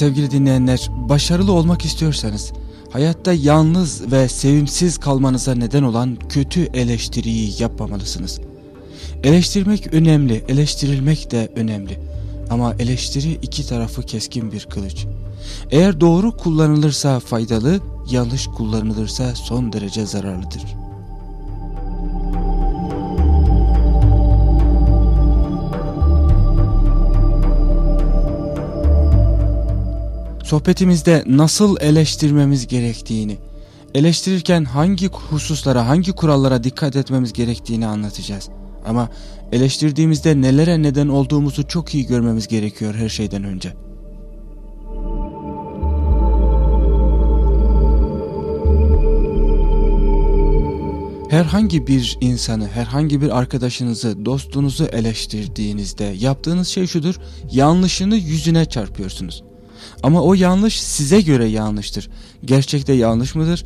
Sevgili dinleyenler, başarılı olmak istiyorsanız, hayatta yalnız ve sevimsiz kalmanıza neden olan kötü eleştiriyi yapmamalısınız. Eleştirmek önemli, eleştirilmek de önemli. Ama eleştiri iki tarafı keskin bir kılıç. Eğer doğru kullanılırsa faydalı, yanlış kullanılırsa son derece zararlıdır. Sohbetimizde nasıl eleştirmemiz gerektiğini, eleştirirken hangi hususlara, hangi kurallara dikkat etmemiz gerektiğini anlatacağız. Ama eleştirdiğimizde nelere neden olduğumuzu çok iyi görmemiz gerekiyor her şeyden önce. Herhangi bir insanı, herhangi bir arkadaşınızı, dostunuzu eleştirdiğinizde yaptığınız şey şudur, yanlışını yüzüne çarpıyorsunuz. Ama o yanlış size göre yanlıştır. Gerçekte yanlış mıdır?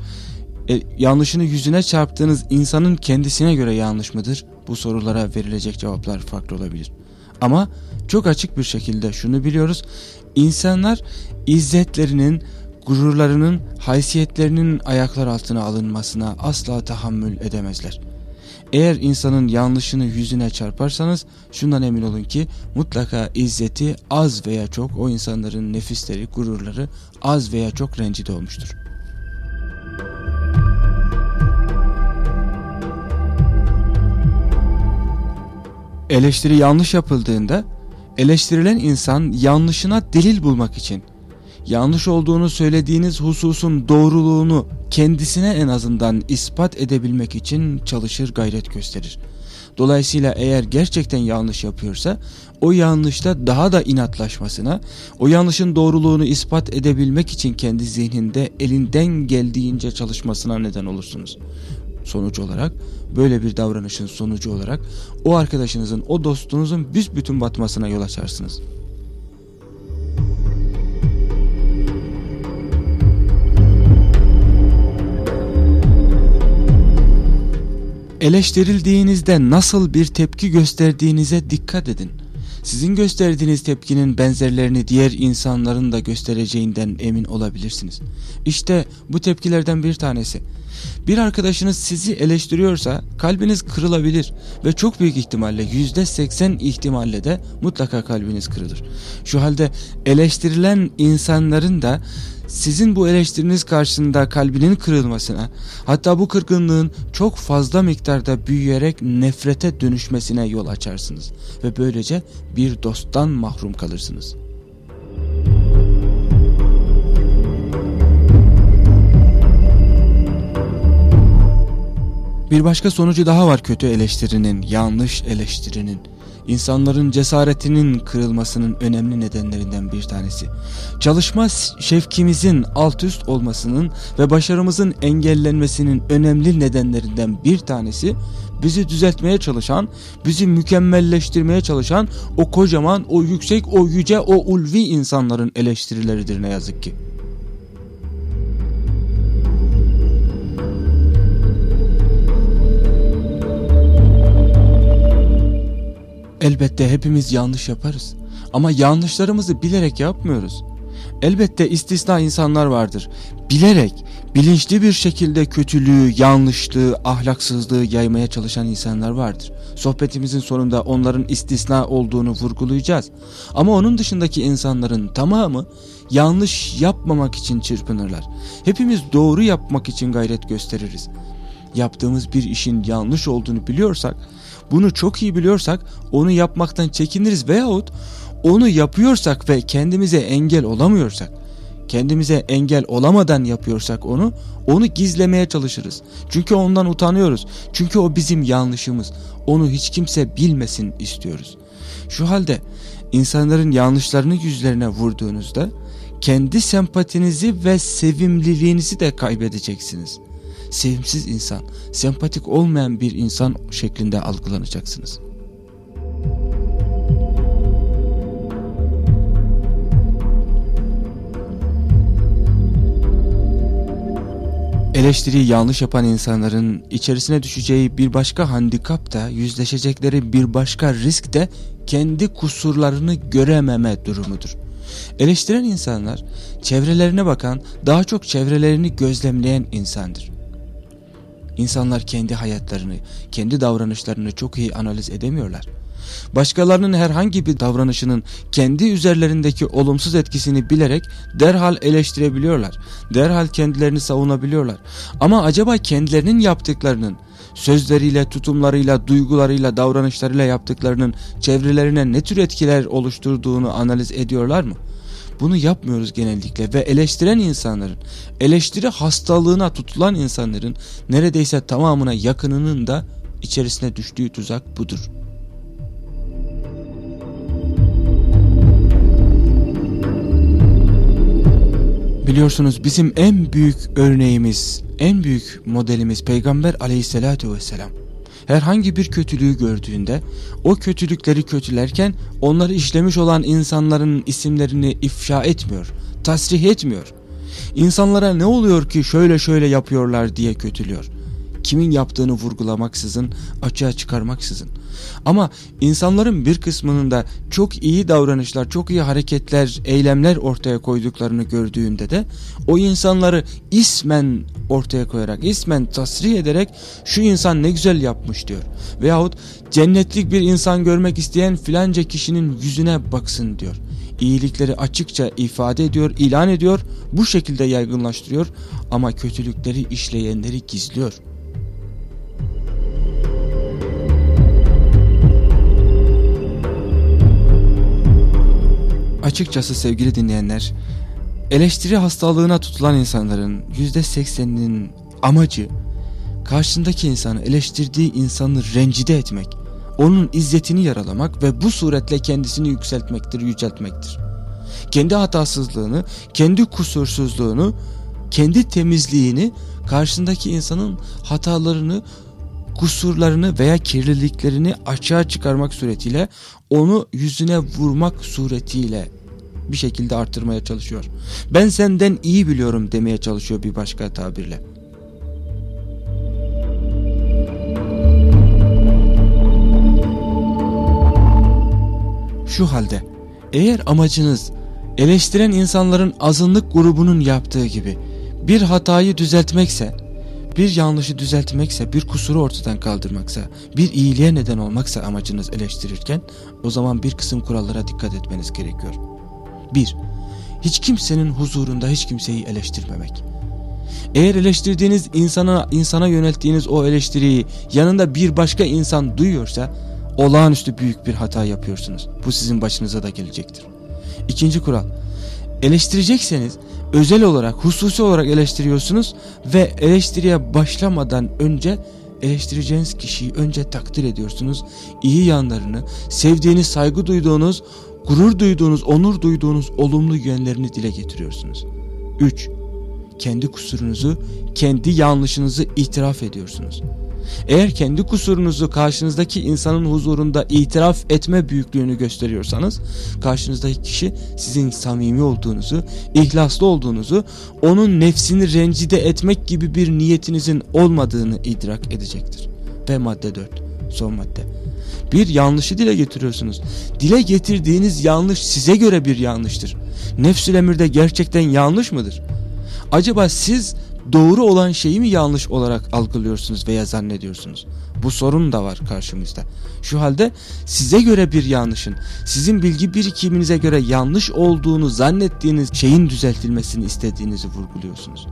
E, yanlışını yüzüne çarptığınız insanın kendisine göre yanlış mıdır? Bu sorulara verilecek cevaplar farklı olabilir. Ama çok açık bir şekilde şunu biliyoruz. İnsanlar izzetlerinin, gururlarının, haysiyetlerinin ayaklar altına alınmasına asla tahammül edemezler. Eğer insanın yanlışını yüzüne çarparsanız şundan emin olun ki mutlaka izzeti az veya çok o insanların nefisleri, gururları az veya çok rencide olmuştur. Eleştiri yanlış yapıldığında eleştirilen insan yanlışına delil bulmak için yanlış olduğunu söylediğiniz hususun doğruluğunu kendisine en azından ispat edebilmek için çalışır gayret gösterir. Dolayısıyla eğer gerçekten yanlış yapıyorsa o yanlışta daha da inatlaşmasına, o yanlışın doğruluğunu ispat edebilmek için kendi zihninde elinden geldiğince çalışmasına neden olursunuz. Sonuç olarak böyle bir davranışın sonucu olarak o arkadaşınızın, o dostunuzun büsbütün batmasına yol açarsınız. Eleştirildiğinizde nasıl bir tepki gösterdiğinize dikkat edin. Sizin gösterdiğiniz tepkinin benzerlerini diğer insanların da göstereceğinden emin olabilirsiniz. İşte bu tepkilerden bir tanesi. Bir arkadaşınız sizi eleştiriyorsa kalbiniz kırılabilir ve çok büyük ihtimalle yüzde seksen ihtimalle de mutlaka kalbiniz kırılır. Şu halde eleştirilen insanların da sizin bu eleştiriniz karşısında kalbinin kırılmasına hatta bu kırgınlığın çok fazla miktarda büyüyerek nefrete dönüşmesine yol açarsınız ve böylece bir dosttan mahrum kalırsınız. Bir başka sonucu daha var kötü eleştirinin, yanlış eleştirinin insanların cesaretinin kırılmasının önemli nedenlerinden bir tanesi. Çalışma şevkimizin alt üst olmasının ve başarımızın engellenmesinin önemli nedenlerinden bir tanesi bizi düzeltmeye çalışan, bizi mükemmelleştirmeye çalışan o kocaman, o yüksek, o yüce, o ulvi insanların eleştirileridir ne yazık ki. Elbette hepimiz yanlış yaparız. Ama yanlışlarımızı bilerek yapmıyoruz. Elbette istisna insanlar vardır. Bilerek, bilinçli bir şekilde kötülüğü, yanlışlığı, ahlaksızlığı yaymaya çalışan insanlar vardır. Sohbetimizin sonunda onların istisna olduğunu vurgulayacağız. Ama onun dışındaki insanların tamamı yanlış yapmamak için çırpınırlar. Hepimiz doğru yapmak için gayret gösteririz. Yaptığımız bir işin yanlış olduğunu biliyorsak bunu çok iyi biliyorsak onu yapmaktan çekiniriz veyahut onu yapıyorsak ve kendimize engel olamıyorsak kendimize engel olamadan yapıyorsak onu onu gizlemeye çalışırız. Çünkü ondan utanıyoruz. Çünkü o bizim yanlışımız. Onu hiç kimse bilmesin istiyoruz. Şu halde insanların yanlışlarını yüzlerine vurduğunuzda kendi sempatinizi ve sevimliliğinizi de kaybedeceksiniz sevimsiz insan, sempatik olmayan bir insan şeklinde algılanacaksınız. Eleştiriyi yanlış yapan insanların içerisine düşeceği bir başka handikap da yüzleşecekleri bir başka risk de kendi kusurlarını görememe durumudur. Eleştiren insanlar çevrelerine bakan, daha çok çevrelerini gözlemleyen insandır. İnsanlar kendi hayatlarını, kendi davranışlarını çok iyi analiz edemiyorlar. Başkalarının herhangi bir davranışının kendi üzerlerindeki olumsuz etkisini bilerek derhal eleştirebiliyorlar. Derhal kendilerini savunabiliyorlar. Ama acaba kendilerinin yaptıklarının sözleriyle, tutumlarıyla, duygularıyla, davranışlarıyla yaptıklarının çevrelerine ne tür etkiler oluşturduğunu analiz ediyorlar mı? Bunu yapmıyoruz genellikle ve eleştiren insanların, eleştiri hastalığına tutulan insanların neredeyse tamamına yakınının da içerisine düştüğü tuzak budur. Biliyorsunuz bizim en büyük örneğimiz, en büyük modelimiz Peygamber aleyhissalatu vesselam. Herhangi bir kötülüğü gördüğünde o kötülükleri kötülerken onları işlemiş olan insanların isimlerini ifşa etmiyor, tasrih etmiyor. İnsanlara ne oluyor ki şöyle şöyle yapıyorlar diye kötülüyor kimin yaptığını vurgulamaksızın, açığa çıkarmaksızın. Ama insanların bir kısmının da çok iyi davranışlar, çok iyi hareketler, eylemler ortaya koyduklarını gördüğünde de o insanları ismen ortaya koyarak, ismen tasrih ederek şu insan ne güzel yapmış diyor. Veyahut cennetlik bir insan görmek isteyen filanca kişinin yüzüne baksın diyor iyilikleri açıkça ifade ediyor, ilan ediyor, bu şekilde yaygınlaştırıyor ama kötülükleri işleyenleri gizliyor. Açıkçası sevgili dinleyenler, eleştiri hastalığına tutulan insanların %80'inin amacı karşısındaki insanı eleştirdiği insanı rencide etmek, onun izzetini yaralamak ve bu suretle kendisini yükseltmektir, yüceltmektir. Kendi hatasızlığını, kendi kusursuzluğunu, kendi temizliğini karşısındaki insanın hatalarını, kusurlarını veya kirliliklerini açığa çıkarmak suretiyle onu yüzüne vurmak suretiyle bir şekilde arttırmaya çalışıyor. Ben senden iyi biliyorum demeye çalışıyor bir başka tabirle. Şu halde eğer amacınız eleştiren insanların azınlık grubunun yaptığı gibi bir hatayı düzeltmekse bir yanlışı düzeltmekse, bir kusuru ortadan kaldırmaksa, bir iyiliğe neden olmaksa amacınız eleştirirken o zaman bir kısım kurallara dikkat etmeniz gerekiyor. 1. Hiç kimsenin huzurunda hiç kimseyi eleştirmemek. Eğer eleştirdiğiniz insana, insana yönelttiğiniz o eleştiriyi yanında bir başka insan duyuyorsa olağanüstü büyük bir hata yapıyorsunuz. Bu sizin başınıza da gelecektir. İkinci kural. Eleştirecekseniz özel olarak, hususi olarak eleştiriyorsunuz ve eleştiriye başlamadan önce eleştireceğiniz kişiyi önce takdir ediyorsunuz. İyi yanlarını, sevdiğiniz, saygı duyduğunuz, gurur duyduğunuz, onur duyduğunuz olumlu yönlerini dile getiriyorsunuz. 3. Kendi kusurunuzu, kendi yanlışınızı itiraf ediyorsunuz. Eğer kendi kusurunuzu karşınızdaki insanın huzurunda itiraf etme büyüklüğünü gösteriyorsanız karşınızdaki kişi sizin samimi olduğunuzu, ihlaslı olduğunuzu, onun nefsini rencide etmek gibi bir niyetinizin olmadığını idrak edecektir. Ve madde 4 son madde. Bir yanlışı dile getiriyorsunuz. Dile getirdiğiniz yanlış size göre bir yanlıştır. Nefsül emirde gerçekten yanlış mıdır? Acaba siz doğru olan şeyi mi yanlış olarak algılıyorsunuz veya zannediyorsunuz? Bu sorun da var karşımızda. Şu halde size göre bir yanlışın, sizin bilgi birikiminize göre yanlış olduğunu zannettiğiniz şeyin düzeltilmesini istediğinizi vurguluyorsunuz.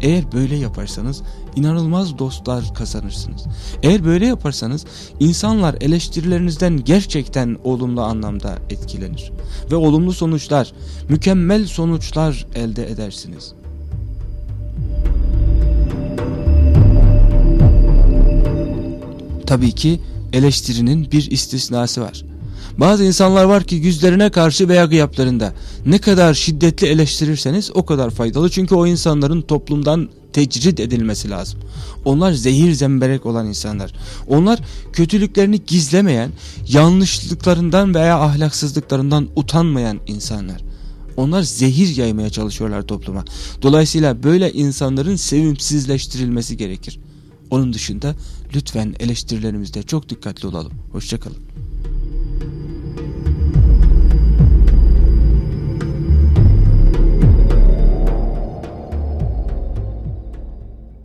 Eğer böyle yaparsanız inanılmaz dostlar kazanırsınız. Eğer böyle yaparsanız insanlar eleştirilerinizden gerçekten olumlu anlamda etkilenir. Ve olumlu sonuçlar, mükemmel sonuçlar elde edersiniz. Tabii ki eleştirinin bir istisnası var. Bazı insanlar var ki yüzlerine karşı veya gıyaplarında ne kadar şiddetli eleştirirseniz o kadar faydalı. Çünkü o insanların toplumdan tecrid edilmesi lazım. Onlar zehir zemberek olan insanlar. Onlar kötülüklerini gizlemeyen, yanlışlıklarından veya ahlaksızlıklarından utanmayan insanlar. Onlar zehir yaymaya çalışıyorlar topluma. Dolayısıyla böyle insanların sevimsizleştirilmesi gerekir. Onun dışında lütfen eleştirilerimizde çok dikkatli olalım. Hoşçakalın.